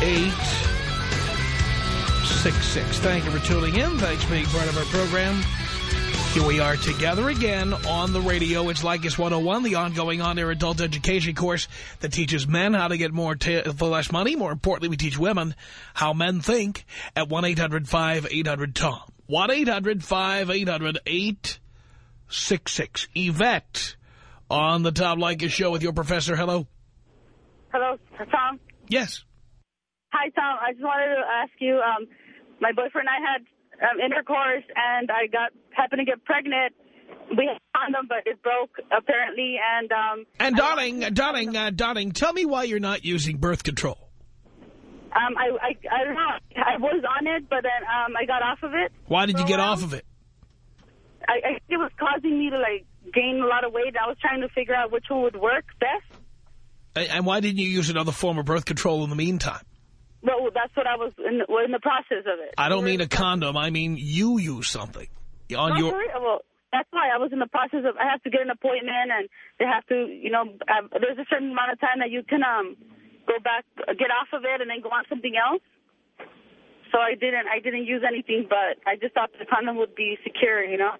1-800-5800-866. Thank you for tuning in. Thanks for being part of our program. Here we are together again on the radio. It's Leykis 101, the ongoing on-air adult education course that teaches men how to get more for less money. More importantly, we teach women how men think at 1-800-5800-TOM. 1-800-5800-866. Yvette on the Tom Leykis show with your professor. Hello. Hello, Tom? Yes. Hi, Tom. I just wanted to ask you, um, my boyfriend and I had um, intercourse, and I got happened to get pregnant. We had a condom, but it broke, apparently, and... Um, and, darling, darling, uh, darling, tell me why you're not using birth control. Um, I, I, I don't know. I was on it, but then um, I got off of it. Why did you get off of it? I, I think it was causing me to, like, gain a lot of weight. I was trying to figure out which one would work best. And why didn't you use another form of birth control in the meantime? Well, that's what I was in, in the process of it. I don't mean a condom. I mean you use something. On your... Well, that's why I was in the process of, I have to get an appointment and they have to, you know, uh, there's a certain amount of time that you can um go back, get off of it and then go on something else. So I didn't, I didn't use anything, but I just thought the condom would be secure, you know.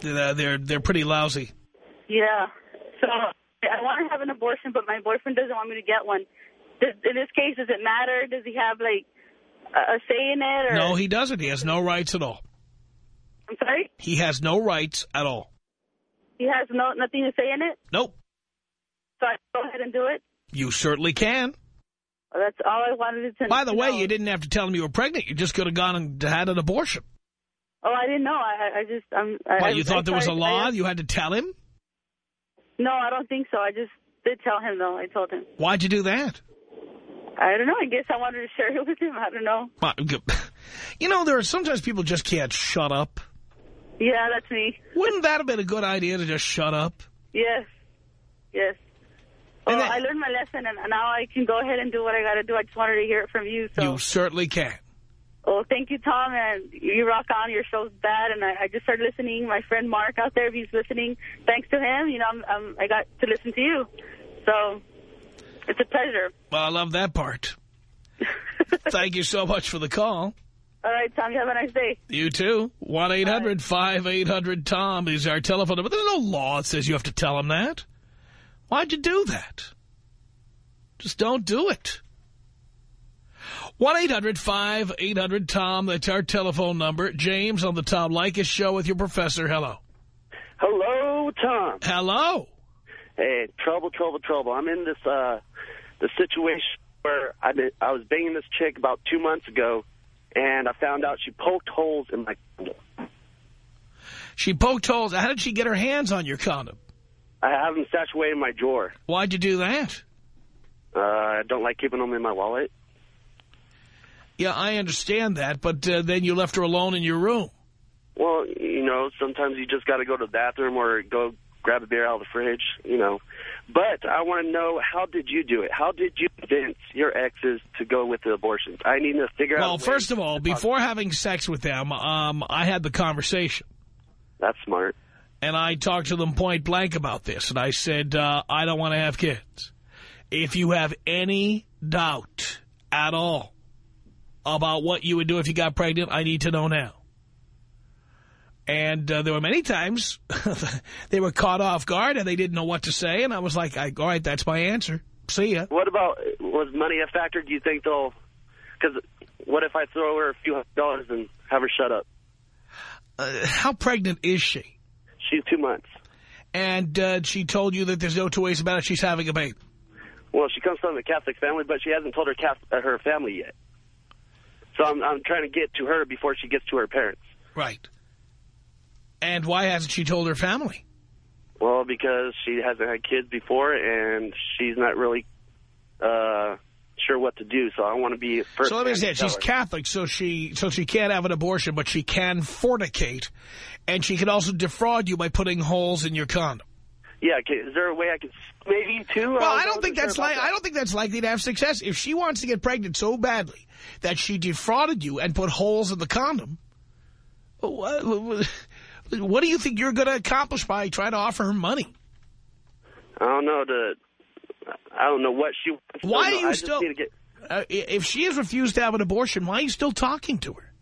They're, they're, they're pretty lousy. Yeah. So I want to have an abortion, but my boyfriend doesn't want me to get one. In this case, does it matter? Does he have, like, a, say in it? Or? No, he doesn't. He has no rights at all. I'm sorry? He has no rights at all. He has no nothing to say in it? Nope. So I go ahead and do it? You certainly can. Well, that's all I wanted to By the way, know. you didn't have to tell him you were pregnant. You just could have gone and had an abortion. Oh, I didn't know. I, I just... I'm, I, Well, I, you thought I there was a law? You had to tell him? no, I don't think so. I just did tell him, though. I told him. Why'd you do that? I don't know. I guess I wanted to share it with him. I don't know. You know, there are sometimes people just can't shut up. Yeah, that's me. Wouldn't that have been a good idea to just shut up? Yes. Yes. Well, And oh, that- I learned my lesson, and now I can go ahead and do what I got to do. I just wanted to hear it from you. So, You certainly can. well, thank you, Tom, and you rock on. Your show's bad, and I, I just started listening. My friend Mark out there, if he's listening, thanks to him, you know, I'm, I'm, I got to listen to you. So, it's a pleasure. Well, I love that part. Thank you so much for the call. All right, Tom, you have a nice day. You too. 1-800-5800-TOM is our telephone number. There's no law that says you have to tell him that. Why'd you do that? Just don't do it. 1-800-5800-TOM. That's our telephone number. James on the Tom Leykis show with your professor. Hello. Hello, Tom. Hello. Hey, trouble, trouble, trouble. I'm in this uh, the situation where I I was banging this chick about two months ago, and I found out she poked holes in my condom. She poked holes. How did she get her hands on your condom? I have them stashed away in my drawer. Why'd you do that? Uh, I don't like keeping them in my wallet. Yeah, I understand that, but uh, then you left her alone in your room. Well, you know, sometimes you just got to go to the bathroom or go grab a beer out of the fridge, you know. But I want to know, how did you do it? How did you convince your exes to go with the abortions? I need to figure Well, out... Well, first of all, before having sex with them, um, I had the conversation. That's smart. And I talked to them point blank about this. And I said, uh, I don't want to have kids. If you have any doubt at all about what you would do if you got pregnant, I need to know now. And uh, there were many times they were caught off guard and they didn't know what to say. And I was like, I, all right, that's my answer. See ya. What about, was money a factor? Do you think they'll... Because what if I throw her a few hundred dollars and have her shut up? Uh, how pregnant is she? She's two months. And uh, she told you that there's no two ways about it. She's having a baby. Well, she comes from a Catholic family, but she hasn't told her uh, her family yet. So I'm, I'm trying to get to her before she gets to her parents. Right. And why hasn't she told her family? Well, because she hasn't had kids before, and she's not really uh, sure what to do. So I want to be first. So let me understand. She's Catholic, so she so she can't have an abortion, but she can fornicate, and she can also defraud you by putting holes in your condom. Yeah. Is there a way I could maybe too? Well, I don't think that's like I don't think that's likely to have success. If she wants to get pregnant so badly that she defrauded you and put holes in the condom, what, do you think you're going to accomplish by trying to offer her money? I don't know. The I don't know what she. Why are you I still? Get, uh, if she has refused to have an abortion, why are you still talking to her?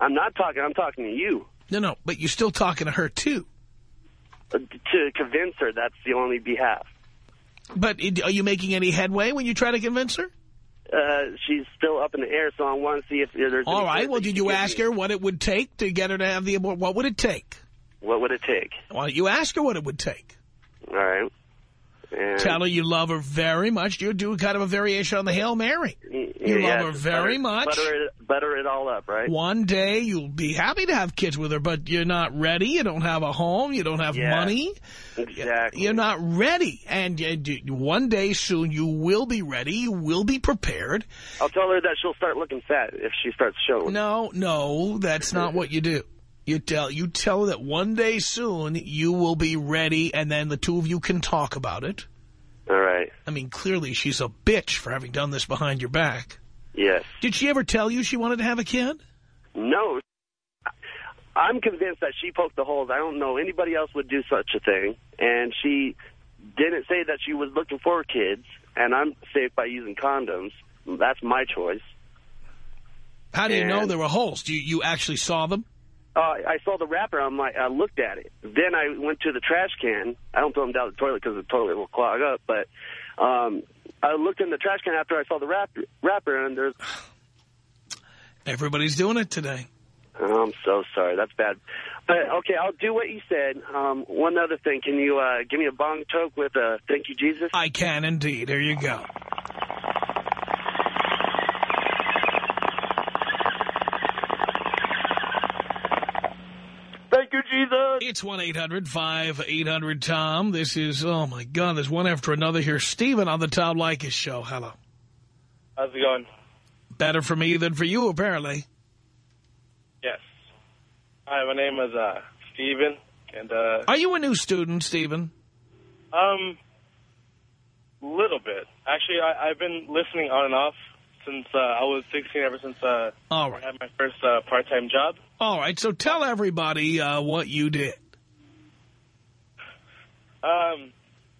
I'm not talking. I'm talking to you. No, no, but you're still talking to her too. Uh, to convince her, that's the only behalf. But are you making any headway when you try to convince her? Uh, she's still up in the air, so I want to see if there's. All right. Well, did you ask her what it would take to get her to have the abortion? What would it take? What would it take? Well, you ask her what it would take. All right. And Tell her you love her very much. You do kind of a variation on the Hail Mary. You yeah, love her very butter, much. Butter it, butter it all up, right? One day you'll be happy to have kids with her, but you're not ready. You don't have a home. You don't have Yeah. money. Exactly. You're not ready. And one day soon you will be ready. You will be prepared. I'll tell her that she'll start looking fat if she starts showing. No, no, that's not what you do. You tell you tell her that one day soon you will be ready, and then the two of you can talk about it. All right. I mean, clearly she's a bitch for having done this behind your back. Yes. Did she ever tell you she wanted to have a kid? No. I'm convinced that she poked the holes. I don't know anybody else would do such a thing. And she didn't say that she was looking for kids, and I'm safe by using condoms. That's my choice. How do you know And- there were holes? Do you, you actually saw them? Uh, I saw the wrapper. I'm like, I looked at it. Then I went to the trash can. I don't throw them down the toilet because the toilet will clog up. But um, I looked in the trash can after I saw the wrapper, wrapper and there's. Everybody's doing it today. I'm so sorry. That's bad. But okay, I'll do what you said. Um, one other thing, can you uh, give me a bong toke with a "Thank you, Jesus"? I can indeed. Here you go. Thank you, Jesus. It's 1-800-5800-TOM. This is, oh, my God, there's one after another here. Stephen on the Tom Leykis show. Hello. How's it going? Better for me than for you, apparently. Yes. Hi, my name is uh, Steven, and uh, Are you a new student, Stephen? um, little bit. Actually, I, I've been listening on and off since uh, I was 16, ever since uh, All I had my first uh, part-time job. All right, so tell everybody uh, what you did. Um,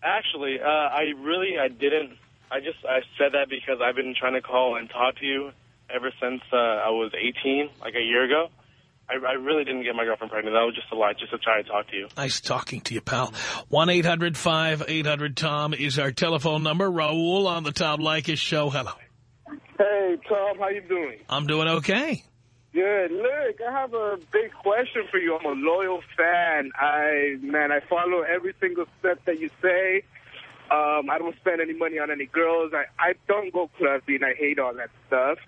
actually, uh, I really, I didn't. I just, I said that because I've been trying to call and talk to you ever since uh, I was 18, like a year ago. I, I really didn't get my girlfriend pregnant. That was just a lie, just to try to talk to you. Nice talking to you, pal. 1-800-5800-TOM is our telephone number. Raul on the Tom Leykis show. Hello. Hey, Tom, how you doing? I'm doing okay. Good. Look, I have a big question for you. I'm a loyal fan. I, man, I follow every single step that you say. Um, I don't spend any money on any girls. I, I don't go clubbing. I hate all that stuff.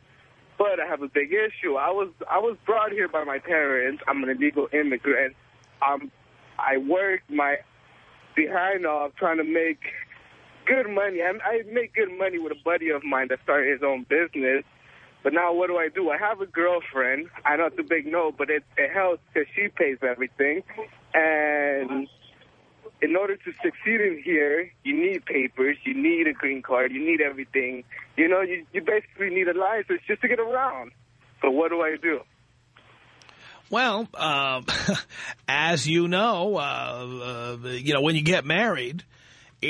But I have a big issue. I was I was brought here by my parents. I'm an illegal immigrant. Um, I work my behind off trying to make good money. I, I make good money with a buddy of mine that started his own business. But now what do I do? I have a girlfriend. I know it's a big no, but it, it helps because she pays everything. And in order to succeed in here, you need papers, you need a green card, you need everything. You know, you, you basically need a license just to get around. So what do I do? Well, uh, as you know, uh, uh, you know, when you get married,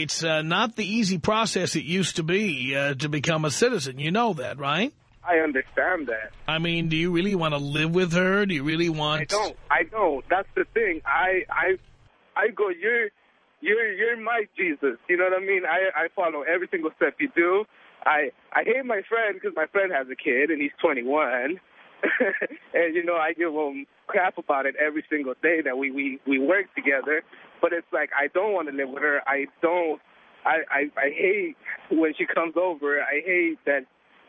it's uh, not the easy process it used to be uh, to become a citizen. You know that, right? I understand that. I mean, do you really want to live with her? Do you really want... I don't. I don't. That's the thing. I I I go. You're you're you're my Jesus. You know what I mean? I I follow every single step you do. I I hate my friend because my friend has a kid and he's 21. and you know I give him crap about it every single day that we we we work together. But it's like I don't want to live with her. I don't. I I I hate when she comes over. I hate that.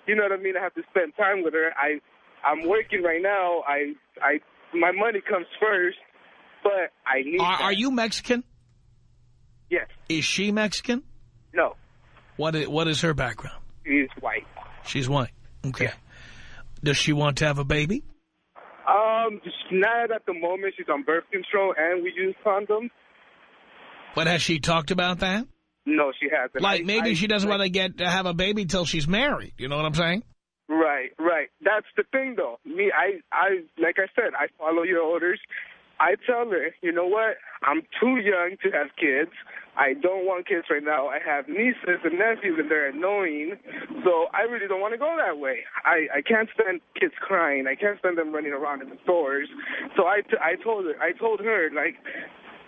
You know what I mean? I have to spend time with her. I I'm working right now. I I my money comes first, but I need. Are, are you Mexican? Yes. Is she Mexican? No. What is, what is her background? She's white. She's white. Okay. Does she want to have a baby? Um, not at the moment. She's on birth control, and we use condoms. But has she talked about that? No, she hasn't. Like I- maybe I- she doesn't like- want to get to have a baby till she's married. You know what I'm saying? Right, right. That's the thing, though. Me, I, I, like I said, I follow your orders. I tell her, you know what? I'm too young to have kids. I don't want kids right now. I have nieces and nephews, and they're annoying. So I really don't want to go that way. I, I can't stand kids crying. I can't stand them running around in the stores. So I, t- I told her, I told her, like,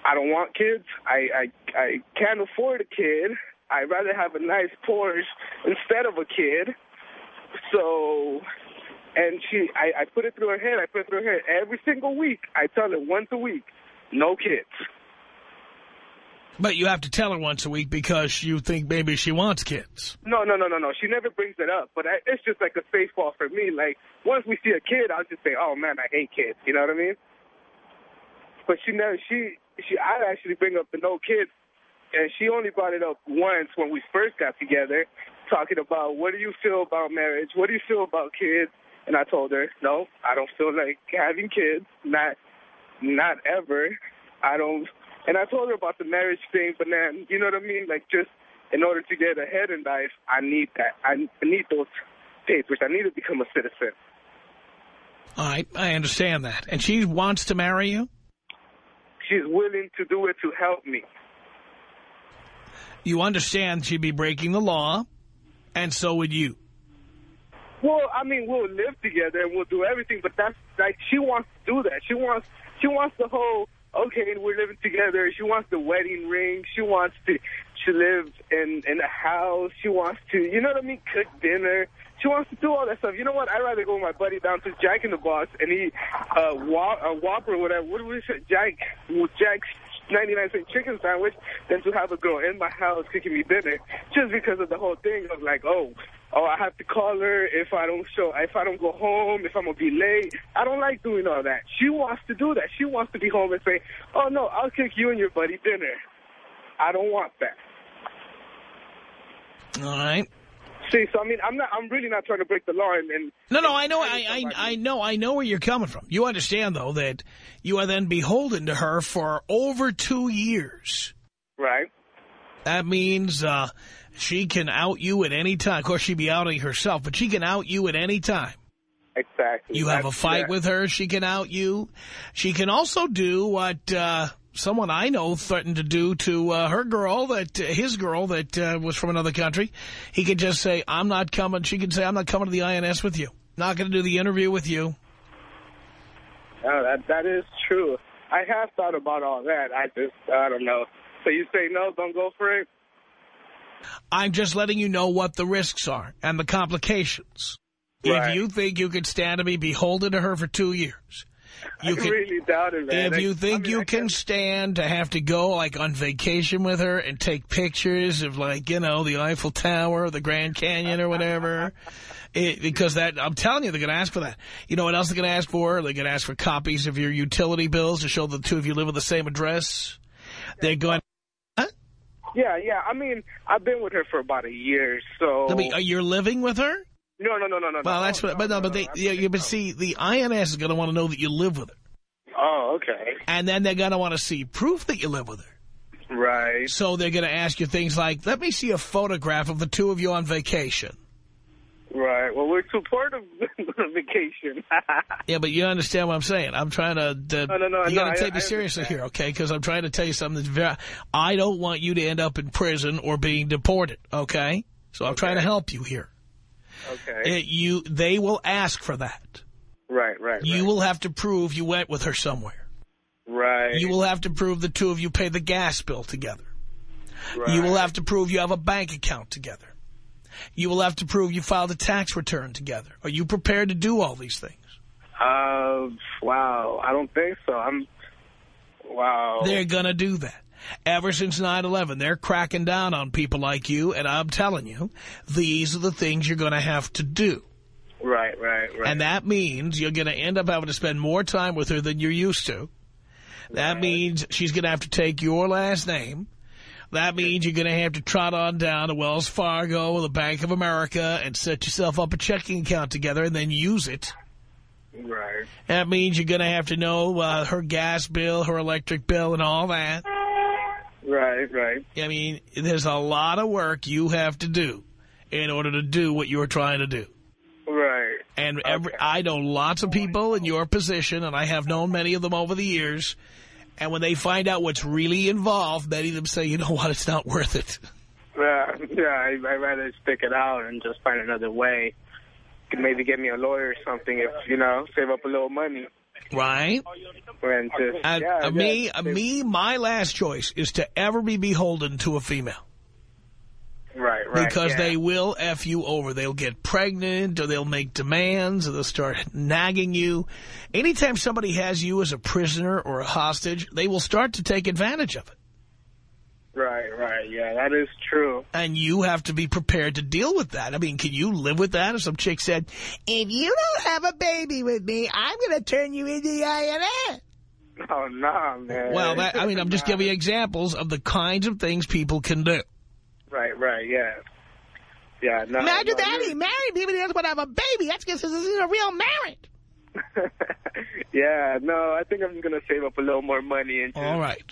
I don't want kids. I, I, I can't afford a kid. I'd rather have a nice Porsche instead of a kid. So, and she, I, I put it through her head. I put it through her head every single week. I tell her once a week, no kids. But you have to tell her once a week because you think maybe she wants kids. No, no, no, no, no. She never brings it up. But I, it's just like a safe fall for me. Like once we see a kid, I'll just say, "Oh man, I hate kids." You know what I mean? But she never. She, she. I actually bring up the no kids, and she only brought it up once when we first got together, talking about what do you feel about marriage? What do you feel about kids? And I told her, no, I don't feel like having kids. Not, not ever. I don't. And I told her about the marriage thing, but then, you know what I mean? Like, just in order to get ahead in life, I need that. I need those papers. I need to become a citizen. Right, I understand that. And she wants to marry you? She's willing to do it to help me. You understand she'd be breaking the law, and so would you. Well, I mean, we'll live together and we'll do everything, but that's like she wants to do that. She wants she wants the whole okay, we're living together. She wants the wedding ring. She wants to to lives in in a house. She wants to, you know what I mean, cook dinner. She wants to do all that stuff. You know what? I'd rather go with my buddy down to Jack in the Box and eat uh, a Whopper or whatever. What was it? Jack, Jack's 99 cent chicken sandwich than to have a girl in my house cooking me dinner. Just because of the whole thing of like, oh, oh, I have to call her if I don't show, if I don't go home, if I'm gonna be late. I don't like doing all that. She wants to do that. She wants to be home and say, oh no, I'll cook you and your buddy dinner. I don't want that. All right. See, so I mean, I'm not. I'm really not trying to break the law. And, and No, no, I know, I, I, I know, I know where you're coming from. You understand, though, that you are then beholden to her for over two years. right, That means uh, she can out you at any time. Of course, she'd be outing herself, but she can out you at any time. exactly. You have a fight with her, she can out you. She can also do what uh, someone I know threatened to do to uh, her girl, that uh, his girl that uh, was from another country. He could just say, I'm not coming. She could say, I'm not coming to the INS with you. Not going to do the interview with you. That that is true. I have thought about all that. I just I don't know. So you say no, don't go for it. I'm just letting you know what the risks are and the complications. Right. If you think you could stand to be beholden to her for two years, you I can. really doubt it, man. If you think I mean, you can stand to have to go like on vacation with her and take pictures of like, you know, the Eiffel Tower, or the Grand Canyon or whatever, it, because that, I'm telling you, they're going to ask for that. You know what else they're going to ask for? They're going to ask for copies of your utility bills to show the two of you live at the same address. They're going, Yeah, yeah. I mean, I've been with her for about a year, so. let me, uh, you're living with her? No, no, no, no, no. Well, no, that's what, no, but no, but they, yeah, you, but no. see, the INS is going to want to know that you live with her. Oh, okay. And then they're going to want to see proof that you live with her. Right. So they're going to ask you things like, let me see a photograph of the two of you on vacation. Right. Well, we're too poor to vacation. Yeah, but you understand what I'm saying. I'm trying to, uh, No, no, no, you got to I- take me I seriously here, okay? Because I'm trying to tell you something that's very, I don't want you to end up in prison or being deported, okay? So I'm trying to help you here. Okay. It, you, they will ask for that. right, right, You right. will have to prove you went with her somewhere. Right. You will have to prove the two of you pay the gas bill together. right. You will have to prove you have a bank account together. You will have to prove you filed a tax return together. Are you prepared to do all these things? Uh, wow. I don't think so. I'm, wow. They're going to do that. Ever since 9-11, they're cracking down on people like you, and I'm telling you, these are the things you're going to have to do. Right, right, right. And that means you're going to end up having to spend more time with her than you're used to. That Right. means she's going to have to take your last name. That means you're going to have to trot on down to Wells Fargo or the Bank of America and set yourself up a checking account together and then use it. Right. That means you're going to have to know uh, her gas bill, her electric bill, and all that. Right, right. I mean, there's a lot of work you have to do in order to do what you're trying to do. Right. And every, Okay. I know lots of people in your position, and I have known many of them over the years. And when they find out what's really involved, many of them say, you know what, it's not worth it. Yeah, yeah, I, I'd rather stick it out and just find another way. Maybe get me a lawyer or something if, you know, save up a little money. Right? And And yeah, uh, me, uh, me, my last choice is to ever be beholden to a female. Right, right. Because yeah. they will F you over. They'll get pregnant or they'll make demands or they'll start nagging you. Anytime somebody has you as a prisoner or a hostage, they will start to take advantage of it. Right, right. Yeah, that is true. And you have to be prepared to deal with that. I mean, can you live with that? If some chick said, if you don't have a baby with me, I'm going to turn you into the INS. Oh, nah, man. Well, that, I mean, I'm just Nah. giving you examples of the kinds of things people can do. Right, right, yeah. Yeah, no. Imagine no, that. He married me, but he doesn't want to have a baby. That's because this isn't a real marriage. yeah, no, I think I'm just going to save up a little more money. and just- All right.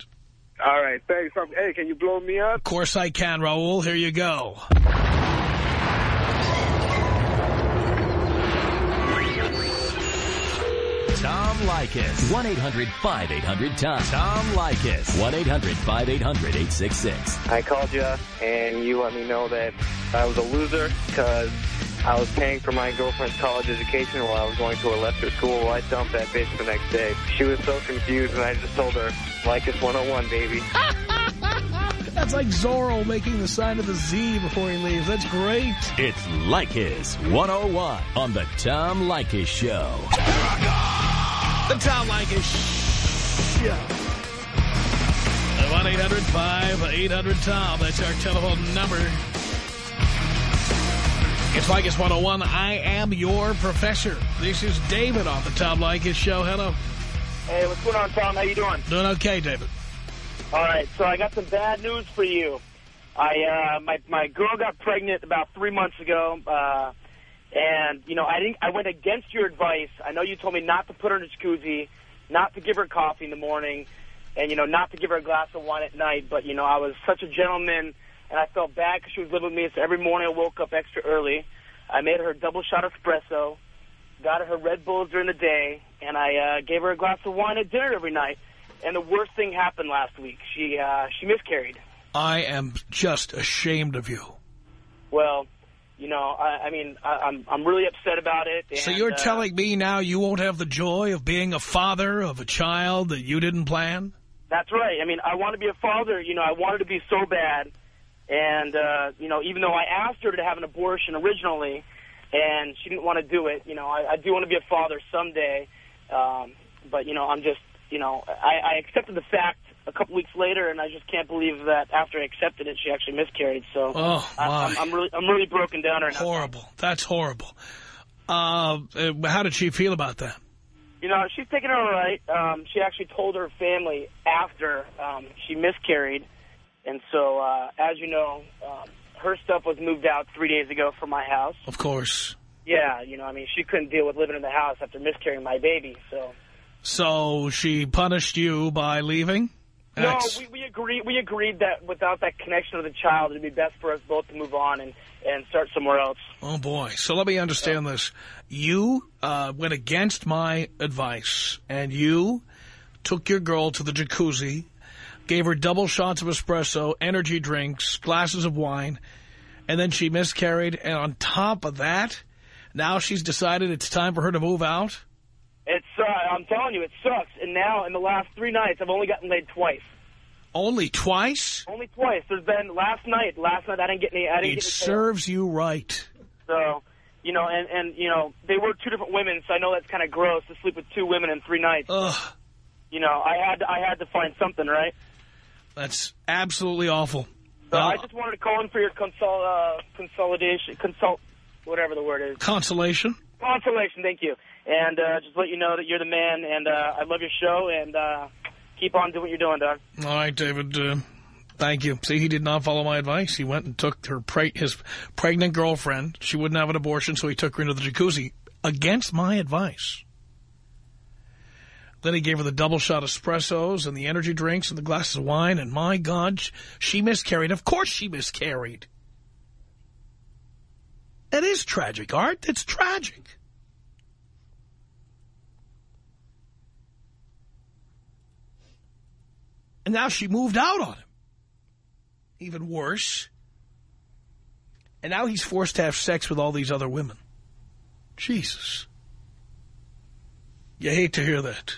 All right, thanks. Um, Hey, can you blow me up? Of course I can, Raul. Here you go. Tom Leykis. 1-800-5800-TOM. Tom Leykis. 1-800-5800-866. I called you, and you let me know that I was a loser because I was paying for my girlfriend's college education while I was going to a lesser school. Well, I dumped that bitch the next day. She was so confused, and I just told her, like it's 101, baby. That's like Zorro making the sign of the Z before he leaves. That's great. It's Leykis 101 on the Tom Leykis Show. The Tom Leykis Show. 1-800-5800-TOM. That's our telephone number. It's Leykis 101. I am your professor. This is David on the Tom Leykis Show. Hello. Hey, what's going on, Tom? How you doing? Doing okay, David. All right, so I got some bad news for you. I uh, my my girl got pregnant about three months ago, uh, and you know I didn't. I went against your advice. I know you told me not to put her in a jacuzzi, not to give her coffee in the morning, and you know not to give her a glass of wine at night. But you know I was such a gentleman, and I felt bad because she was living with me. So every morning I woke up extra early. I made her a double shot espresso, got her Red Bulls during the day, and I uh, gave her a glass of wine at dinner every night. And the worst thing happened last week. She uh, she miscarried. I am just ashamed of you. Well, you know, I, I mean, I, I'm I'm really upset about it. So you're uh, telling me now you won't have the joy of being a father of a child that you didn't plan? That's right. I mean, I want to be a father. You know, I wanted to be so bad, and uh, you know, even though I asked her to have an abortion originally, and she didn't want to do it, you know, I, I do want to be a father someday. Um, but you know, I'm just, you know, I, I accepted the fact a couple weeks later, and I just can't believe that after I accepted it, she actually miscarried. So Oh, I, I'm really, I'm really broken down right now. Horrible. That's horrible. Uh, uh, how did she feel about that? You know, she's taking it all right. Um, she actually told her family after um, she miscarried. And so, uh, as you know, um, her stuff was moved out three days ago from my house. Of course. Yeah, you know, I mean, she couldn't deal with living in the house after miscarrying my baby. So, So she punished you by leaving? no, Ex- we, we agreed. We agreed that without that connection to the child, it'd be best for us both to move on and and start somewhere else. Oh, boy. So let me understand this. You uh, went against my advice, and you took your girl to the jacuzzi, gave her double shots of espresso, energy drinks, glasses of wine, and then she miscarried. And on top of that, now she's decided it's time for her to move out? It's, uh, I'm telling you, it sucks. And now, in the last three nights, I've only gotten laid twice. Only twice? Only twice. There's been last night. Last night I didn't get any. I didn't It get any. serves you right. So, you know, and, and, you know, they were two different women, so I know that's kind of gross to sleep with two women in three nights. Ugh, You know, I had to, I had to find something, right? That's absolutely awful. So Uh, I just wanted to call in for your consol, uh, consolidation, consult, whatever the word is. consolation. Consolation, thank you. And uh, just let you know that you're the man, and uh, I love your show, and uh, keep on doing what you're doing, Don. All right, David. Uh, thank you. See, he did not follow my advice. He went and took her pre his pregnant girlfriend. She wouldn't have an abortion, so he took her into the jacuzzi against my advice. Then he gave her the double shot espressos and the energy drinks and the glasses of wine. And my God, she miscarried. Of course she miscarried. It is tragic, Art. It's tragic. And now she moved out on him. Even worse. And now he's forced to have sex with all these other women. Jesus. You hate to hear that.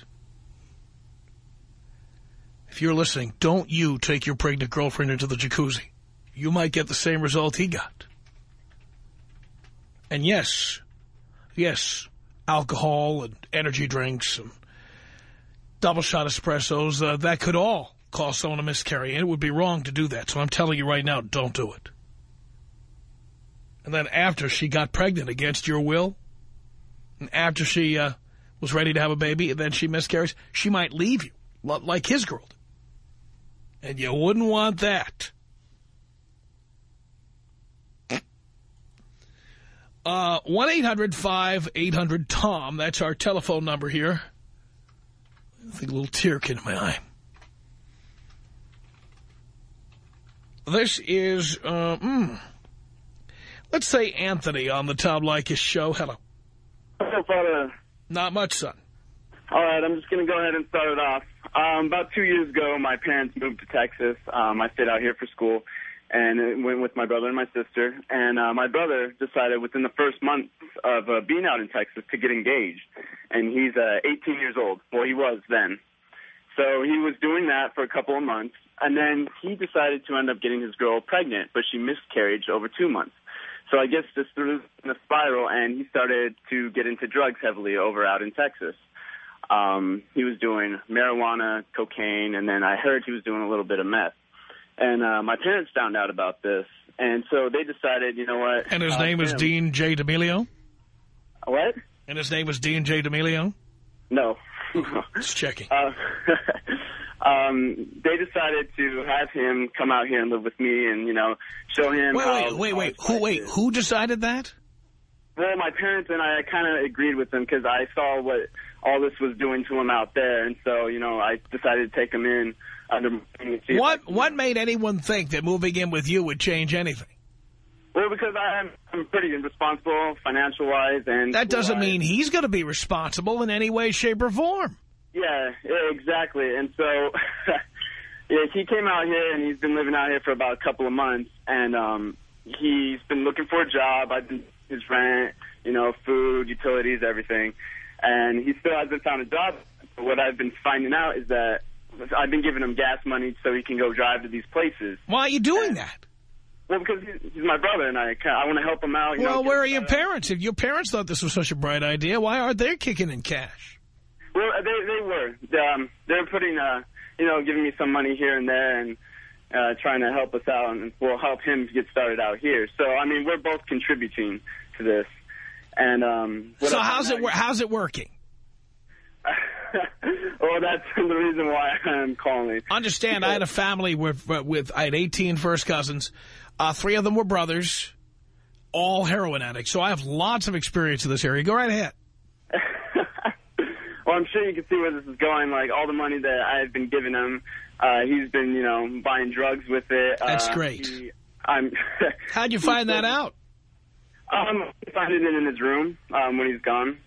If you're listening, don't you take your pregnant girlfriend into the jacuzzi. You might get the same result he got. And yes, yes, alcohol and energy drinks and double shot espressos, uh, that could all cause someone to miscarry. And it would be wrong to do that. So I'm telling you right now, don't do it. And then after she got pregnant against your will, and after she uh, was ready to have a baby, and then she miscarries, she might leave you, like his girl did. And you wouldn't want that. Uh, 1-800-5800-TOM. That's our telephone number here. I think a little tear came to my eye. This is, uh, mm, let's say Anthony on the Tom Leykis show. Hello. What's up, brother? Not much, son. All right, I'm just going to go ahead and start it off. Um, about two years ago, my parents moved to Texas. Um, I stayed out here for school and went with my brother and my sister. And uh, my brother decided within the first month of uh, being out in Texas to get engaged. And he's uh, 18 years old. Well, he was then. So he was doing that for a couple of months. And then he decided to end up getting his girl pregnant, but she miscarried over two months. So I guess this threw in a spiral, and he started to get into drugs heavily over out in Texas. Um, he was doing marijuana, cocaine, and then I heard he was doing a little bit of meth. And uh, my parents found out about this, and so they decided, you know what? And his uh, name is Dean J. D'Amelio? What? And his name was Dean J. D'Amelio? No. Just checking. Uh, um, they decided to have him come out here and live with me, and you know, show him. Wait, how, wait, wait, wait. Who, wait, who decided that? Well, my parents and I kind of agreed with them because I saw what all this was doing to him out there, and so you know, I decided to take him in under. my wing What what made anyone think that moving in with you would change anything? Well, because I'm I'm pretty responsible financial wise, and That doesn't mean he's going to be responsible in any way, shape, or form. Yeah, yeah, exactly. And so, yeah, he came out here and he's been living out here for about a couple of months, and um, he's been looking for a job. I've been his rent, you know, food, utilities, everything, and he still hasn't found a job. But what I've been finding out is that I've been giving him gas money so he can go drive to these places. Why are you doing that? Well, because he's, my brother, and I I want to help him out. You Well, know, where are your up. parents? If your parents thought this was such a bright idea, why aren't they kicking in cash? Well, they they were. Um, they're putting, uh, you know, giving me some money here and there, and uh, trying to help us out, and will help him get started out here. So, I mean, we're both contributing to this. And um, So how's it how's it working? well, that's the reason why I'm calling. Understand, I had a family with with I had 18 first cousins. Uh, three of them were brothers, all heroin addicts. So I have lots of experience in this area. Go right ahead. well, I'm sure you can see where this is going. Like all the money that I've been giving him, uh, he's been, you know, buying drugs with it. That's uh, great. He, I'm. How'd you find that out? Um, I find it in his room um, when he's gone.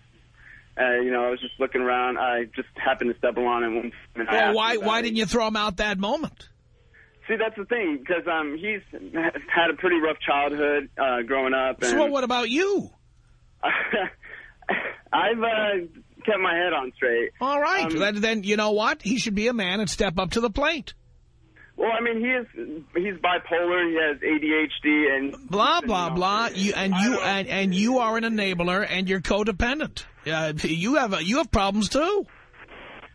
Uh, you know, I was just looking around. I just happened to stumble on. One, and Well, why why didn't you throw him out that moment? See, that's the thing, because um, he's had a pretty rough childhood uh, growing up. And So what about you? I've uh, kept my head on straight. All right, Um, then, then you know what? He should be a man and step up to the plate. Well, I mean, he is he's bipolar. He has ADHD and blah blah blah. You and you and and you are an enabler, and you're codependent. Uh, you have you have problems too.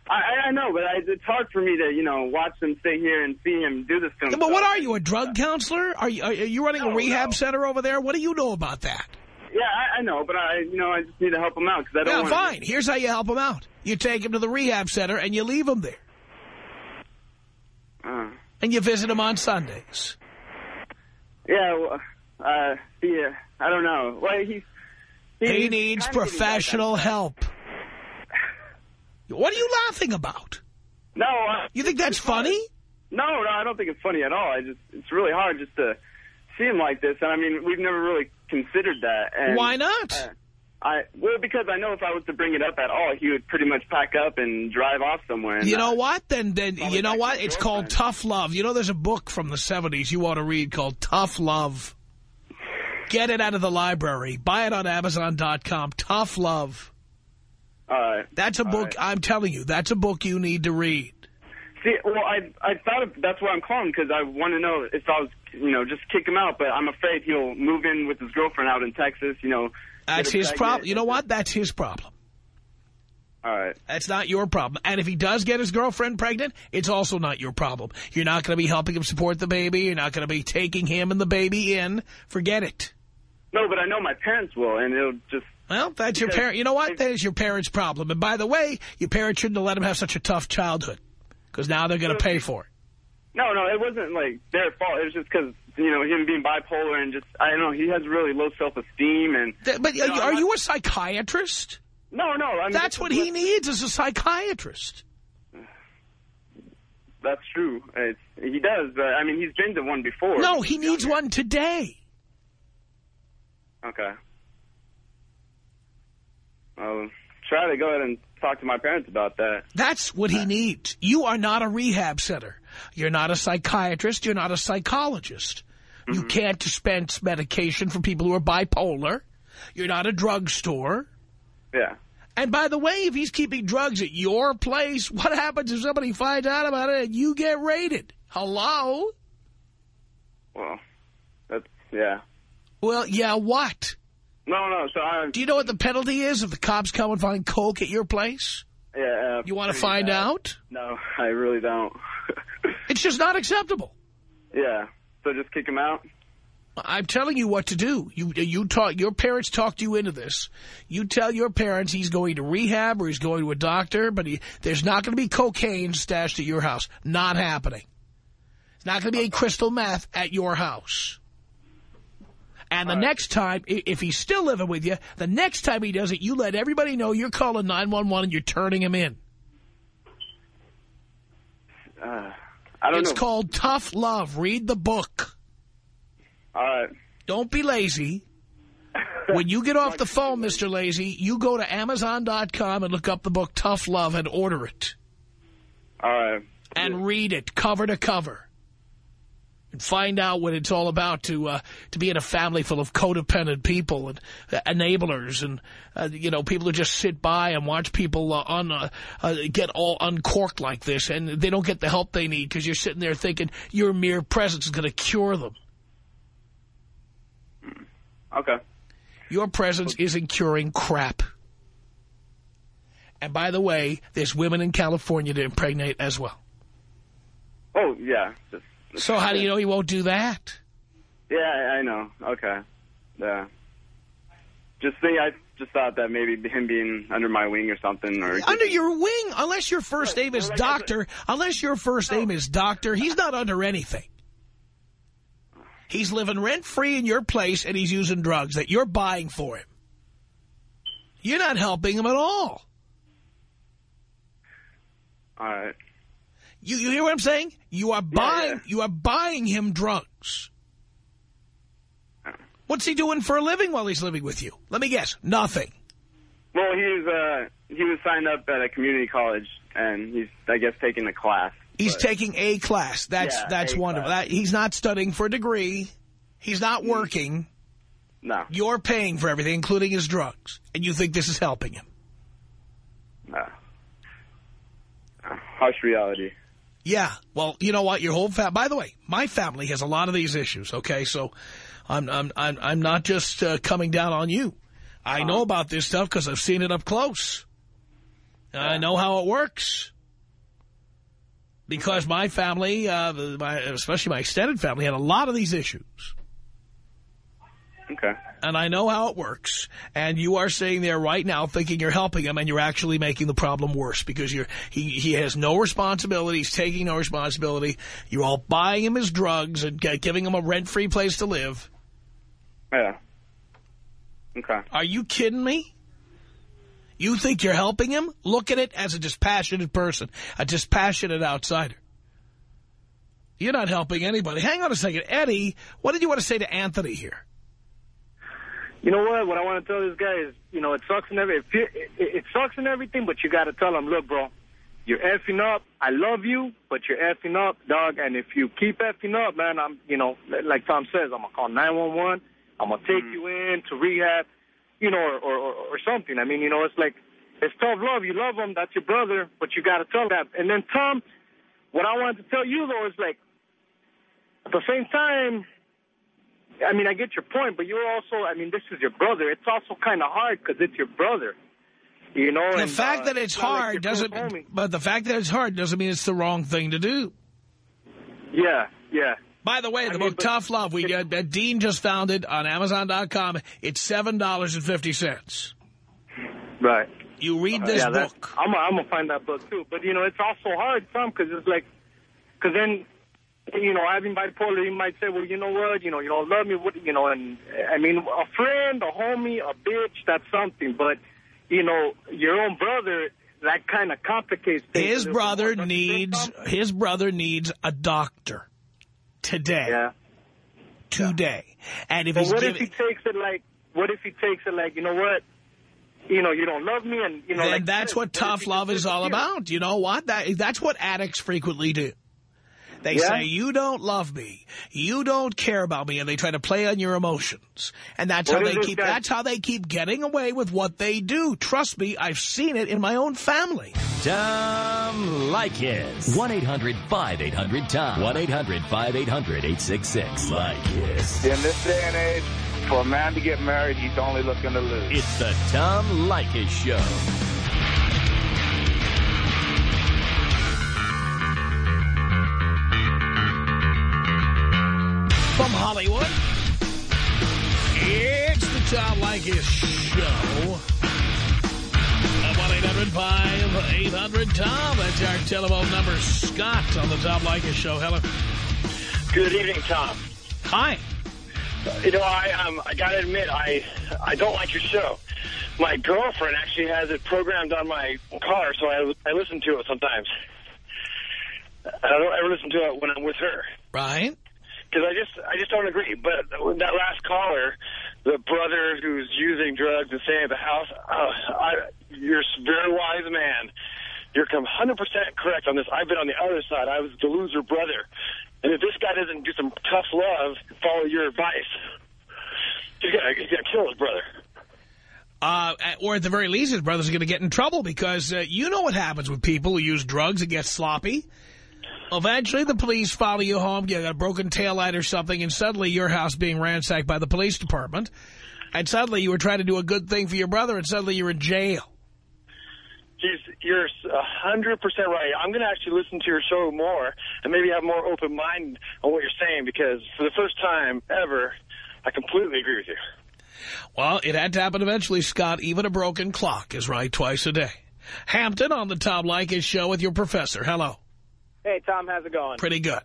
I, I know, but I, it's hard for me to you know watch him sit here and see him do this to himself. But what are you, a drug counselor? Are you are you running No, a rehab no. center over there? What do you know about that? Yeah, I, I know, but I you know I just need to help him out because I don't Yeah, fine. Here's how you help him out. You take him to the rehab center and you leave him there. Uh, And you visit him on Sundays. yeah, well, uh, yeah, I don't know. Well, he's He he's needs kinda getting back on professional help. What are you laughing about? No, I, You think that's funny? No, no, I don't think it's funny at all. I just it's really hard just to see him like this, and I mean we've never really considered that. And, Why not? uh, I well because I know if I was to bring it up at all, he would pretty much pack up and drive off somewhere. And, You know what? Then, then you know what? It's called. Tough Love. You know, there's a book from the 70s you ought to read called Tough Love. Get it out of the library. Buy it on Amazon.com. Tough Love. All right. That's a All book, right. I'm telling you, that's a book you need to read. See, well, I I thought of, that's why I'm calling because I want to know if I was, you know, just kick him out. But I'm afraid he'll move in with his girlfriend out in Texas. You know. That's his problem. You know what? That's his problem. All right. That's not your problem. And if he does get his girlfriend pregnant, it's also not your problem. You're not going to be helping him support the baby. You're not going to be taking him and the baby in. Forget it. No, but I know my parents will, and it'll just. Well, that's your parent. You know what? That is your parents' problem. And by the way, your parents shouldn't have let him have such a tough childhood. Because now they're going to pay for it. No, no, it wasn't like their fault. It was just because you know him being bipolar and just I don't know he has really low self esteem and. Th- But You know, are I'm you a psychiatrist? No, no. I mean, That's what he needs is a psychiatrist. That's true. It's, he does, but I mean he's been to one before. No, he needs one today. Okay. I'll try to go ahead and talk to my parents about that. That's what he needs. You are not a rehab center. You're not a psychiatrist. You're not a psychologist. You can't dispense medication for people who are bipolar. You're not a drugstore. Yeah. And by the way, if he's keeping drugs at your place, what happens if somebody finds out about it and you get raided? Hello? Well, that's yeah. Well, yeah, what? No, no. So I. Do you know what the penalty is if the cops come and find coke at your place? Yeah. Uh, You want to find bad. out? No, I really don't. It's just not acceptable. yeah. So just kick him out. I'm telling you what to do. You you talk. Your parents talked you into this. You tell your parents he's going to rehab or he's going to a doctor, but he, there's not going to be cocaine stashed at your house. Not happening. It's not going to be a crystal meth at your house. And the next time, if he's still living with you, the next time he does it, you let everybody know you're calling 911 and you're turning him in. Uh, I don't It's know. called Tough Love. Read the book. All right. Don't be lazy. When you get off the phone, Mr. Lazy, you go to Amazon.com and look up the book Tough Love and order it. All right. And read it cover to cover. And find out what it's all about to uh, to be in a family full of codependent people and uh, enablers and, uh, you know, people who just sit by and watch people uh, on, uh, uh, get all uncorked like this and they don't get the help they need because you're sitting there thinking your mere presence is going to cure them. Okay. Your presence isn't curing crap. And by the way, there's women in California to impregnate as well. Oh yeah. Just, So how do you know he won't do that? Yeah, I know. Okay. Yeah. Just think, I just thought that maybe him being under my wing or something, or Under your wing, unless your first name is doctor, unless your first name is doctor, he's not under anything. He's living rent-free in your place and he's using drugs that you're buying for him. You're not helping him at all. all right. You, you hear what I'm saying? You are buying, yeah. you are buying him drugs. What's he doing for a living while he's living with you? Let me guess. Nothing. Well, he was uh he was signed up at a community college, and he's I guess taking a class. He's but- taking a class. That's Yeah, that's A wonderful. That, he's not studying for a degree. He's not working. No, You're paying for everything, including his drugs. And you think this is helping him. no. Harsh reality. Yeah. Well, you know what? Your whole family. By the way, my family has a lot of these issues. Okay, so I'm I'm I'm, I'm not just uh, coming down on you. I know about this stuff because I've seen it up close. I know how it works. Because my family, uh, my, especially my extended family, had a lot of these issues. Okay. And I know how it works. And you are sitting there right now thinking you're helping him, and you're actually making the problem worse because you're he he has no responsibility. He's taking no responsibility. You're all buying him his drugs and giving him a rent-free place to live. Yeah. Okay. Are you kidding me? You think you're helping him? Look at it as a dispassionate person, a dispassionate outsider. You're not helping anybody. Hang on a second. Eddie, what did you want to say to Anthony here? You know what? What I want to tell this guy is, you know, it sucks and every, it, it, it sucks and everything, but you got to tell him, look, bro, you're effing up. I love you, but you're effing up, dog. And if you keep effing up, man, I'm, you know, like Tom says, I'm gonna call 911. I'm gonna take mm. you in to rehab, you know, or, or or or something. I mean, you know, it's like it's tough love. You love him, that's your brother, but you got to tell that. And then Tom, what I wanted to tell you though is like, at the same time, I mean, I get your point, but you're also, I mean, this is your brother. It's also kind of hard because it's your brother. You know, The and, fact uh, that it's like hard your doesn't, but the fact that it's hard doesn't mean it's the wrong thing to do. Yeah, yeah. By the way, the I book mean, but- Tough Love, we uh, uh, Dean just found it on Amazon.com. It's seven dollars and fifty cents. Right. You read this yeah, book. I'm, I'm gonna find that book too. But you know, it's also hard, Tom, because it's like, because then, you know, having bipolar, you might say, well, you know what, you know, you don't love me, what, you know, and I mean, a friend, a homie, a bitch, that's something. But you know, your own brother, that kind of complicates things. His brother needs his brother needs a doctor today. Yeah. Today. And if But he's what if he takes it like? What if he takes it like? You know what? You know, you don't love me, and you know. And like that's this. what tough love is all about. You know what? That that's what addicts frequently do. They Yeah? say, you don't love me. You don't care about me. And they try to play on your emotions. And that's What how is they keep, guy- that's how they keep getting away with what they do. Trust me, I've seen it in my own family. Tom Leykis. 1-800-5800-TOM. 1-800-5800-866. Leykis. In this day and age, for a man to get married, he's only looking to lose. It's the Tom Leykis Show. Tom Leykis Show. At 1-800-5800-TOM. That's our telephone number. Scott on the Tom Leykis Show. Hello. Good evening, Tom. Hi. You know, I um, I gotta admit, I I don't like your show. My girlfriend actually has it programmed on my car, so I I listen to it sometimes. I don't ever listen to it when I'm with her Right. because I just I just don't agree. But that last caller, the brother who's using drugs and staying at the house, uh, I, you're a very wise man. You're 100% correct on this. I've been on the other side. I was the loser brother. And if this guy doesn't do some tough love, follow your advice, he's going gonna kill his brother. Uh, or at the very least, his brother's going to get in trouble because uh, you know what happens with people who use drugs and get sloppy. Eventually, the police follow you home, you got a broken taillight or something, and suddenly your house being ransacked by the police department. And suddenly you were trying to do a good thing for your brother, and suddenly you're in jail. He's, you're a hundred percent right. I'm going to actually listen to your show more and maybe have more open mind on what you're saying because for the first time ever, I completely agree with you. Well, it had to happen eventually, Scott. Even a broken clock is right twice a day. Hampton on the Tom Leykis show with your professor. Hello. Hey, Tom, how's it going? Pretty good.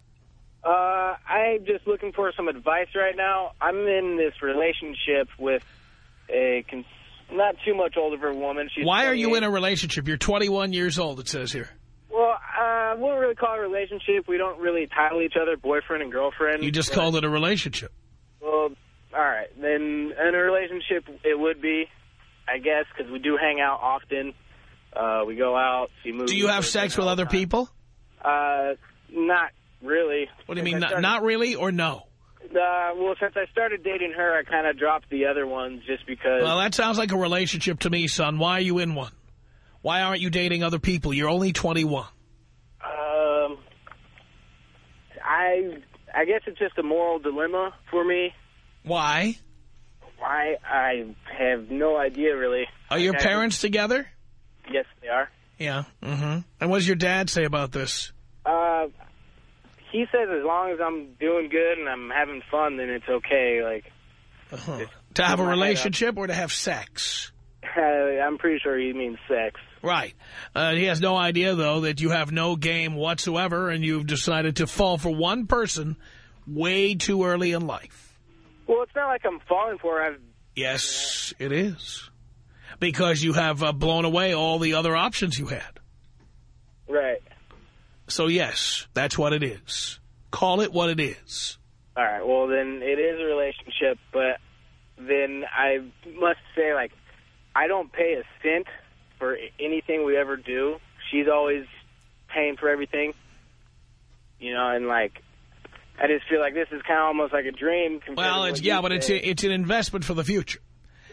Uh, I'm just looking for some advice right now. I'm in this relationship with a cons not too much older woman. She's Why are you in a relationship? You're 21 years old, it says here. Well, uh, I wouldn't really call it a relationship. We don't really title each other boyfriend and girlfriend. You just called it a relationship. Well, all right. Then in a relationship, it would be, I guess, because we do hang out often. Uh, we go out, see movies. Do you have sex with other time. people? Uh, not really. What do you Since mean, I not, started- not really or no? Uh, well, since I started dating her, I kind of dropped the other ones just because. Well, that sounds like a relationship to me, son. Why are you in one? Why aren't you dating other people? You're only 21. Um, I I guess it's just a moral dilemma for me. Why? Why I have no idea really. Are your Like, I- parents together? Yes, they are. Yeah. Mm-hmm. And what does your dad say about this? Uh, he says as long as I'm doing good and I'm having fun, then it's okay. Like, Uh-huh. To have a my head up. relationship or to have sex? I'm pretty sure he means sex. Right. Uh, he has no idea, though, that you have no game whatsoever and you've decided to fall for one person way too early in life. Well, it's not like I'm falling for her. I've Yes, it is. Because you have uh, blown away all the other options you had. right. So, yes, that's what it is. Call it what it is. All right. Well, then it is a relationship, but then I must say, like, I don't pay a cent for anything we ever do. She's always paying for everything, you know, and like, I just feel like this is kind of almost like a dream. Well, it's yeah, but it's say. it's an investment for the future.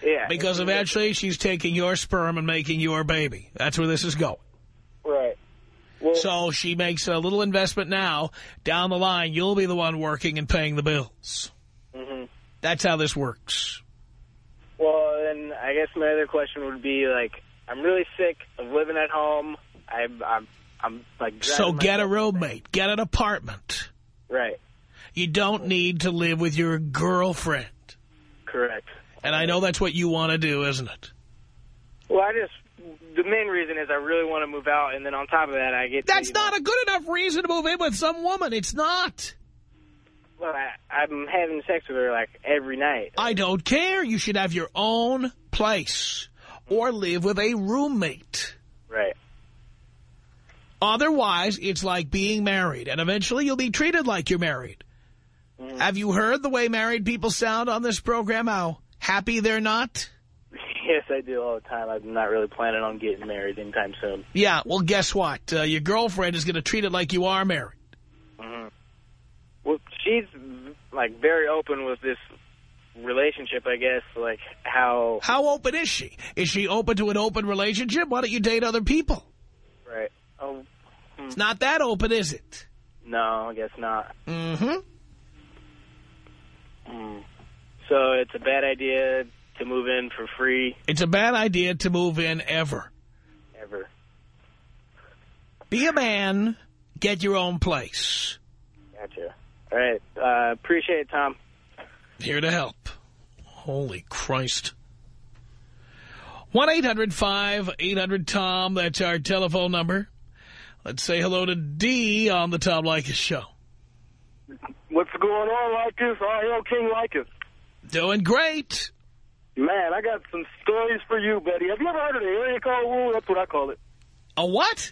yeah, Because eventually she's taking your sperm and making your baby. That's where this is going. So she makes a little investment now. Down the line, you'll be the one working and paying the bills. hmm That's how this works. Well, then I guess my other question would be like, I'm really sick of living at home. I'm, I'm, I'm like. So get a roommate. Get an apartment. Right. You don't need to live with your girlfriend. Correct. And I know that's what you want to do, isn't it? Well, I just the main reason is I really want to move out, and then on top of that, I get. to, That's know, not a good enough reason to move in with some woman. It's not. Well, I, I'm having sex with her like every night. I don't care. You should have your own place or live with a roommate. Right. Otherwise, it's like being married, and eventually you'll be treated like you're married. Mm. Have you heard the way married people sound on this program, how happy they're not? Yes, I do all the time. I'm not really planning on getting married anytime soon. Yeah, well, guess what? Uh, your girlfriend is going to treat it like you are married. hmm Well, she's like very open with this relationship. I guess like how. How open is she? Is she open to an open relationship? Why don't you date other people? Right. Oh. It's not that open, is it? No, I guess not. Mm-hmm. Mm. So it's a bad idea to move in for free It's a bad idea to move in ever. ever. Be a man. Get your own place. Gotcha. All right. Uh, appreciate it, Tom. Here to help. Holy Christ. 1-800-5800-TOM. That's our telephone number. Let's say hello to D on the Tom Leykis Show. What's going on, Leykis? R.L. King Leykis. Doing great. Man, I got some stories for you, buddy. Have you ever heard of the area code rule? That's what I call it. A what?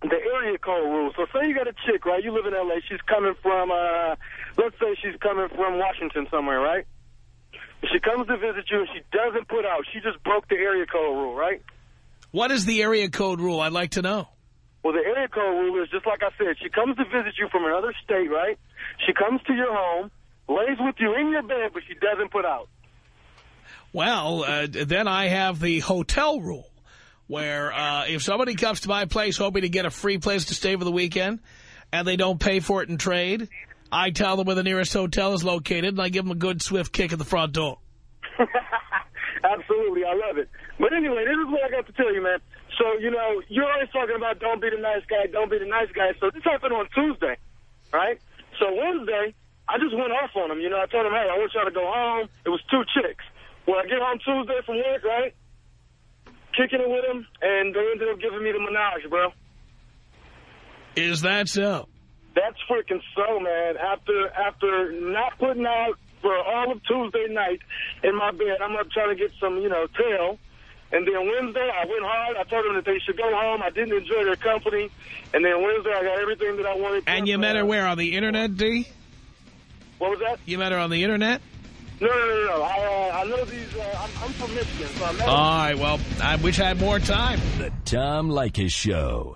The area code rule. So say you got a chick, right? You live in L.A. She's coming from, uh, let's say she's coming from Washington somewhere, right? She comes to visit you and she doesn't put out. She just broke the area code rule, right? What is the area code rule? I'd like to know. Well, the area code rule is just like I said. She comes to visit you from another state, right? She comes to your home, lays with you in your bed, but she doesn't put out. Well, uh, then I have the hotel rule, where uh, if somebody comes to my place hoping to get a free place to stay for the weekend, and they don't pay for it in trade, I tell them where the nearest hotel is located, and I give them a good swift kick at the front door. Absolutely, I love it. But anyway, this is what I got to tell you, man. So, you know, you're always talking about don't be the nice guy, don't be the nice guy. So this happened on Tuesday, right? So Wednesday, I just went off on him. You know, I told him, hey, I want y'all to go home. It was two chicks. When I get home Tuesday from work, right, kicking it with him, and they ended up giving me the menage, bro. Is that so? That's freaking so, man. After after not putting out for all of Tuesday night in my bed, I'm up trying to get some, you know, tail. And then Wednesday, I went hard. I told them that they should go home. I didn't enjoy their company. And then Wednesday, I got everything that I wanted. And you met her where? On the Internet, D? What was that? You met her on the Internet? No, no, no, no. I, uh, I know these. Uh, I'm, I'm from Michigan, so I met All right, well, I wish I had more time. The Tom Leykis Show.